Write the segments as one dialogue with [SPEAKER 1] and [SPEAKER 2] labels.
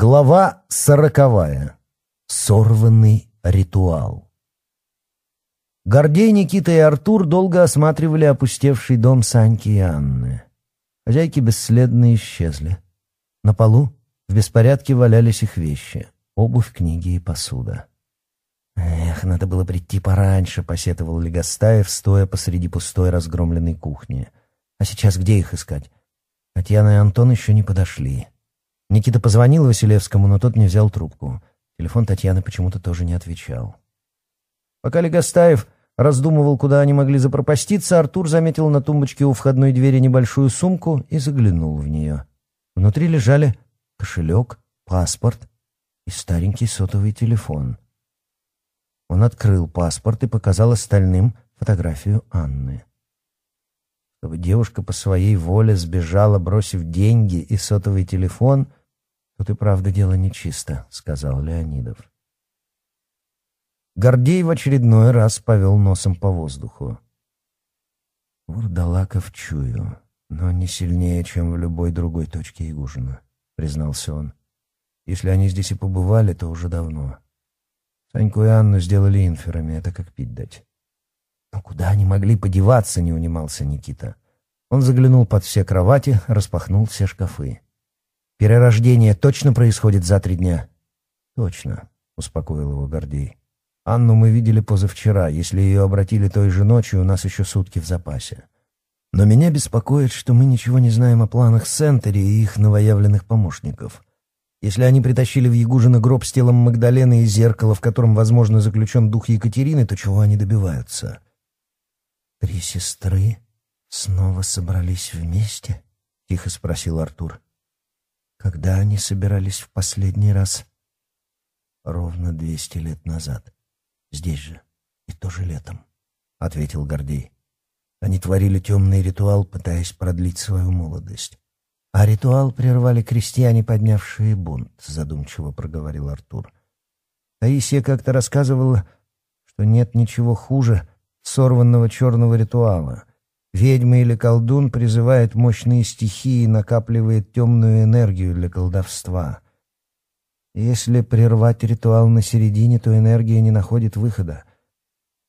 [SPEAKER 1] Глава сороковая. Сорванный ритуал. Гордей, Никита и Артур долго осматривали опустевший дом Саньки и Анны. Хозяйки бесследно исчезли. На полу в беспорядке валялись их вещи — обувь, книги и посуда. «Эх, надо было прийти пораньше», — посетовал Легостаев, стоя посреди пустой разгромленной кухни. «А сейчас где их искать?» Татьяна и Антон еще не подошли. Никита позвонил Василевскому, но тот не взял трубку. Телефон Татьяны почему-то тоже не отвечал. Пока Легостаев раздумывал, куда они могли запропаститься, Артур заметил на тумбочке у входной двери небольшую сумку и заглянул в нее. Внутри лежали кошелек, паспорт и старенький сотовый телефон. Он открыл паспорт и показал остальным фотографию Анны девушка по своей воле сбежала, бросив деньги и сотовый телефон, тут и правда дело нечисто», — сказал Леонидов. Гордей в очередной раз повел носом по воздуху. «Вурдалаков чую, но не сильнее, чем в любой другой точке Игужина», — признался он. «Если они здесь и побывали, то уже давно. Саньку и Анну сделали инферами, это как пить дать». Но куда они могли подеваться, не унимался Никита. Он заглянул под все кровати, распахнул все шкафы. «Перерождение точно происходит за три дня?» «Точно», — успокоил его Гордей. «Анну мы видели позавчера. Если ее обратили той же ночью, у нас еще сутки в запасе. Но меня беспокоит, что мы ничего не знаем о планах Сентери и их новоявленных помощников. Если они притащили в Ягужина гроб с телом Магдалены и зеркало, в котором, возможно, заключен дух Екатерины, то чего они добиваются?» три сестры снова собрались вместе?» — тихо спросил Артур. «Когда они собирались в последний раз?» «Ровно двести лет назад. Здесь же. И тоже летом», — ответил Гордей. Они творили темный ритуал, пытаясь продлить свою молодость. «А ритуал прервали крестьяне, поднявшие бунт», — задумчиво проговорил Артур. Таисия как-то рассказывала, что нет ничего хуже — сорванного черного ритуала. Ведьма или колдун призывает мощные стихии и накапливает темную энергию для колдовства. Если прервать ритуал на середине, то энергия не находит выхода.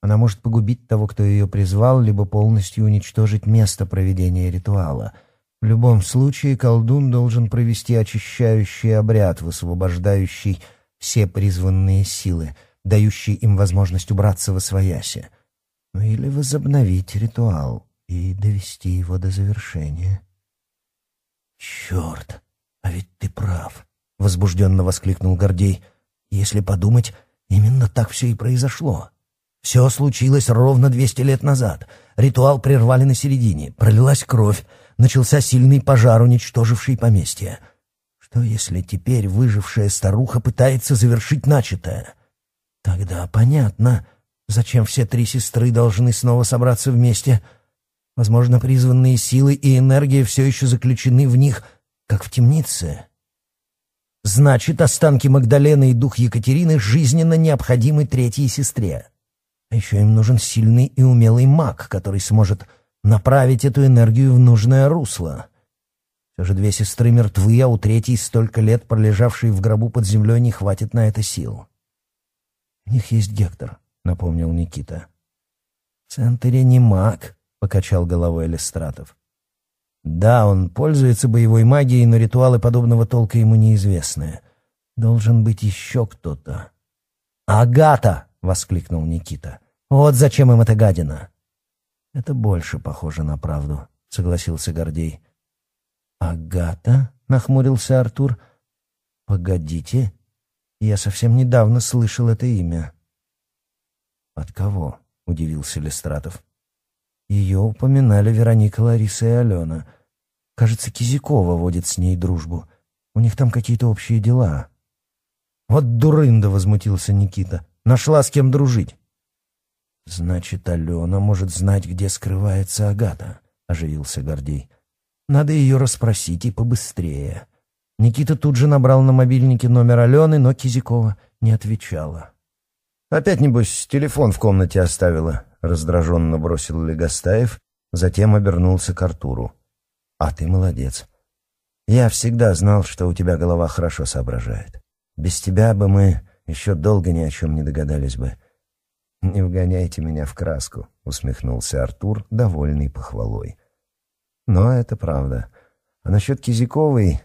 [SPEAKER 1] Она может погубить того, кто ее призвал, либо полностью уничтожить место проведения ритуала. В любом случае колдун должен провести очищающий обряд, высвобождающий все призванные силы, дающий им возможность убраться во своясе или возобновить ритуал и довести его до завершения. «Черт, а ведь ты прав!» — возбужденно воскликнул Гордей. «Если подумать, именно так все и произошло. Все случилось ровно двести лет назад. Ритуал прервали на середине, пролилась кровь, начался сильный пожар, уничтоживший поместье. Что если теперь выжившая старуха пытается завершить начатое? Тогда понятно, Зачем все три сестры должны снова собраться вместе? Возможно, призванные силы и энергия все еще заключены в них, как в темнице. Значит, останки Магдалены и дух Екатерины жизненно необходимы третьей сестре. А еще им нужен сильный и умелый маг, который сможет направить эту энергию в нужное русло. Все же две сестры мертвы, а у третьей столько лет, пролежавшей в гробу под землей, не хватит на это сил. У них есть Гектор, напомнил Никита. «В центре не маг», — покачал головой Элистратов. «Да, он пользуется боевой магией, но ритуалы подобного толка ему неизвестны. Должен быть еще кто-то». «Агата!» — воскликнул Никита. «Вот зачем им эта гадина!» «Это больше похоже на правду», — согласился Гордей. «Агата?» — нахмурился Артур. «Погодите, я совсем недавно слышал это имя». «От кого?» — удивился Лестратов. «Ее упоминали Вероника, Лариса и Алена. Кажется, Кизякова водит с ней дружбу. У них там какие-то общие дела». «Вот дурында!» — возмутился Никита. «Нашла с кем дружить!» «Значит, Алена может знать, где скрывается Агата», — оживился Гордей. «Надо ее расспросить и побыстрее». Никита тут же набрал на мобильнике номер Алены, но Кизякова не отвечала. Опять, небось, телефон в комнате оставила», — раздраженно бросил Легостаев, затем обернулся к Артуру. «А ты молодец. Я всегда знал, что у тебя голова хорошо соображает. Без тебя бы мы еще долго ни о чем не догадались бы». «Не вгоняйте меня в краску», — усмехнулся Артур, довольный похвалой. «Но это правда. А насчет Кизяковой,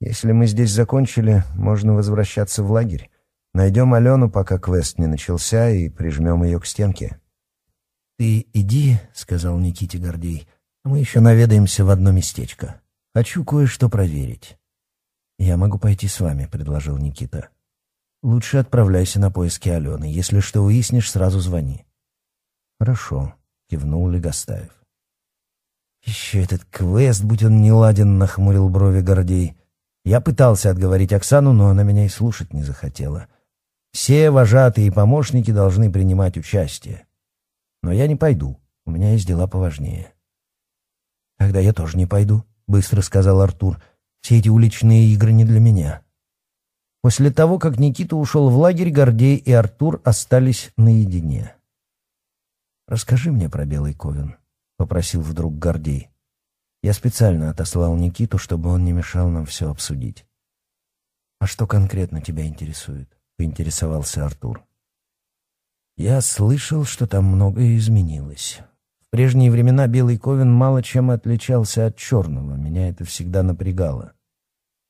[SPEAKER 1] если мы здесь закончили, можно возвращаться в лагерь». Найдем Алену, пока квест не начался, и прижмем ее к стенке». «Ты иди», — сказал Никите Гордей, — «а мы еще наведаемся в одно местечко. Хочу кое-что проверить». «Я могу пойти с вами», — предложил Никита. «Лучше отправляйся на поиски Алены. Если что выяснишь, сразу звони». «Хорошо», — кивнул Легостаев. «Еще этот квест, будь он неладен», — нахмурил брови Гордей. «Я пытался отговорить Оксану, но она меня и слушать не захотела». Все вожатые и помощники должны принимать участие. Но я не пойду, у меня есть дела поважнее». «Тогда я тоже не пойду», — быстро сказал Артур. «Все эти уличные игры не для меня». После того, как Никита ушел в лагерь, Гордей и Артур остались наедине. «Расскажи мне про Белый Ковен», — попросил вдруг Гордей. Я специально отослал Никиту, чтобы он не мешал нам все обсудить. «А что конкретно тебя интересует?» поинтересовался Артур. Я слышал, что там многое изменилось. В прежние времена белый ковен мало чем отличался от черного, меня это всегда напрягало.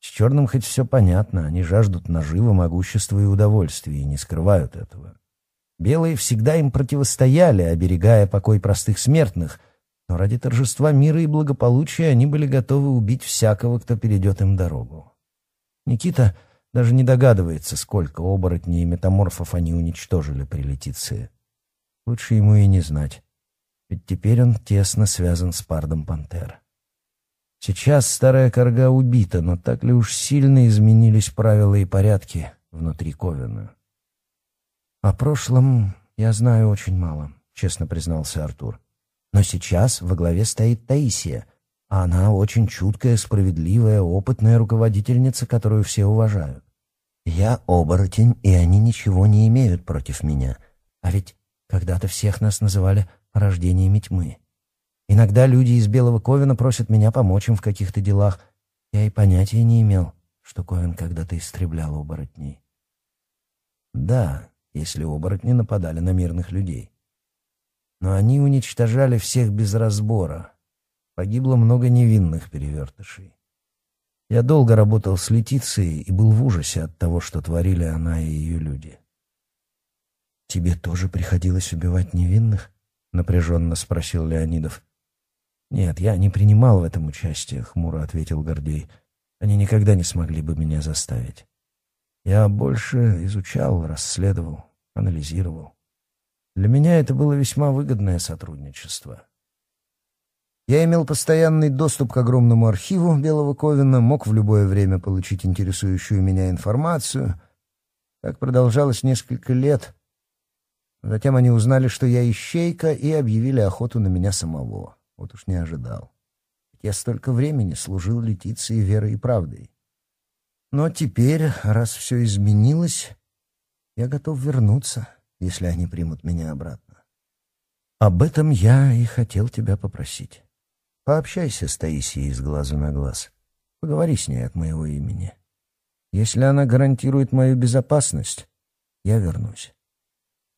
[SPEAKER 1] С черным хоть все понятно, они жаждут наживы, могущества и удовольствия, и не скрывают этого. Белые всегда им противостояли, оберегая покой простых смертных, но ради торжества мира и благополучия они были готовы убить всякого, кто перейдет им дорогу. Никита даже не догадывается, сколько оборотней и метаморфов они уничтожили при Летиции. Лучше ему и не знать, ведь теперь он тесно связан с пардом пантер. Сейчас старая корга убита, но так ли уж сильно изменились правила и порядки внутри Ковина? О прошлом я знаю очень мало, честно признался Артур. Но сейчас во главе стоит Таисия — она очень чуткая, справедливая, опытная руководительница, которую все уважают. Я оборотень, и они ничего не имеют против меня. А ведь когда-то всех нас называли рождениями тьмы. Иногда люди из Белого Ковина просят меня помочь им в каких-то делах. Я и понятия не имел, что Ковин когда-то истреблял оборотней. Да, если оборотни нападали на мирных людей. Но они уничтожали всех без разбора — Погибло много невинных перевертышей. Я долго работал с Летицией и был в ужасе от того, что творили она и ее люди. «Тебе тоже приходилось убивать невинных?» — напряженно спросил Леонидов. «Нет, я не принимал в этом участие», — хмуро ответил Гордей. «Они никогда не смогли бы меня заставить. Я больше изучал, расследовал, анализировал. Для меня это было весьма выгодное сотрудничество. Я имел постоянный доступ к огромному архиву Белого Ковина, мог в любое время получить интересующую меня информацию. Так продолжалось несколько лет. Затем они узнали, что я ищейка, и объявили охоту на меня самого. Вот уж не ожидал. Я столько времени служил Летиции верой и правдой. Но теперь, раз все изменилось, я готов вернуться, если они примут меня обратно. Об этом я и хотел тебя попросить. Пообщайся с Таисией из глазу на глаз. Поговори с ней от моего имени. Если она гарантирует мою безопасность, я вернусь.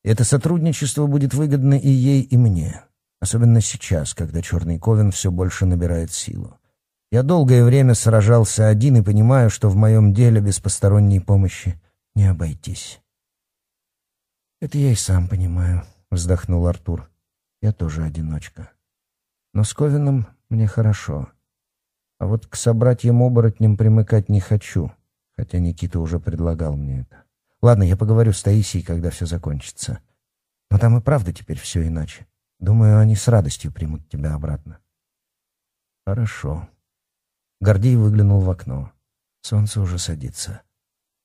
[SPEAKER 1] Это сотрудничество будет выгодно и ей, и мне. Особенно сейчас, когда Черный Ковен все больше набирает силу. Я долгое время сражался один и понимаю, что в моем деле без посторонней помощи не обойтись. «Это я и сам понимаю», — вздохнул Артур. «Я тоже одиночка. Но с Ковеном мне хорошо. А вот к собратьям оборотням примыкать не хочу, хотя Никита уже предлагал мне это. Ладно, я поговорю с Таисией, когда все закончится. Но там и правда теперь все иначе. Думаю, они с радостью примут тебя обратно. Хорошо. Гордей выглянул в окно. Солнце уже садится.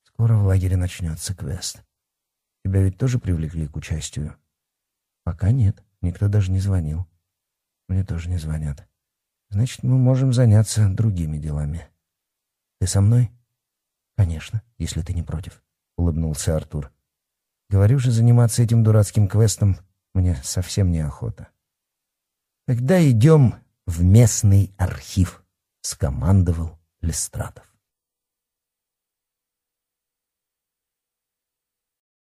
[SPEAKER 1] Скоро в лагере начнется квест. Тебя ведь тоже привлекли к участию? Пока нет. Никто даже не звонил. Мне тоже не звонят. Значит, мы можем заняться другими делами. Ты со мной? Конечно, если ты не против, улыбнулся Артур. Говорю же, заниматься этим дурацким квестом мне совсем неохота. Тогда идем в местный архив, скомандовал Листратов.